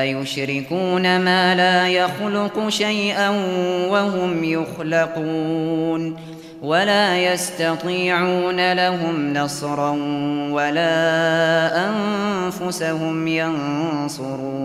أيشركون ما لا يخلق شيئا وهم يخلقون ولا يستطيعون لهم نصرا ولا أنفسهم ينصرون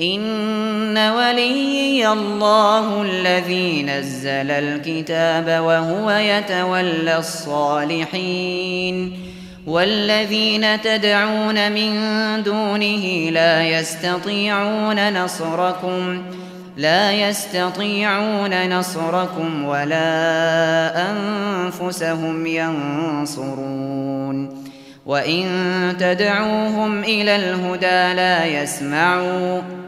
ان ولي الله الذي نزل الكتاب وهو يتولى الصالحين والذين تدعون من دونه لا يستطيعون نصركم لا يستطيعون نصركم ولا انفسهم ينصرون وان تدعوهم إلى الهدى لا يسمعون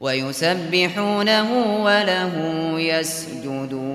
ويسبحونه وله يسجدون.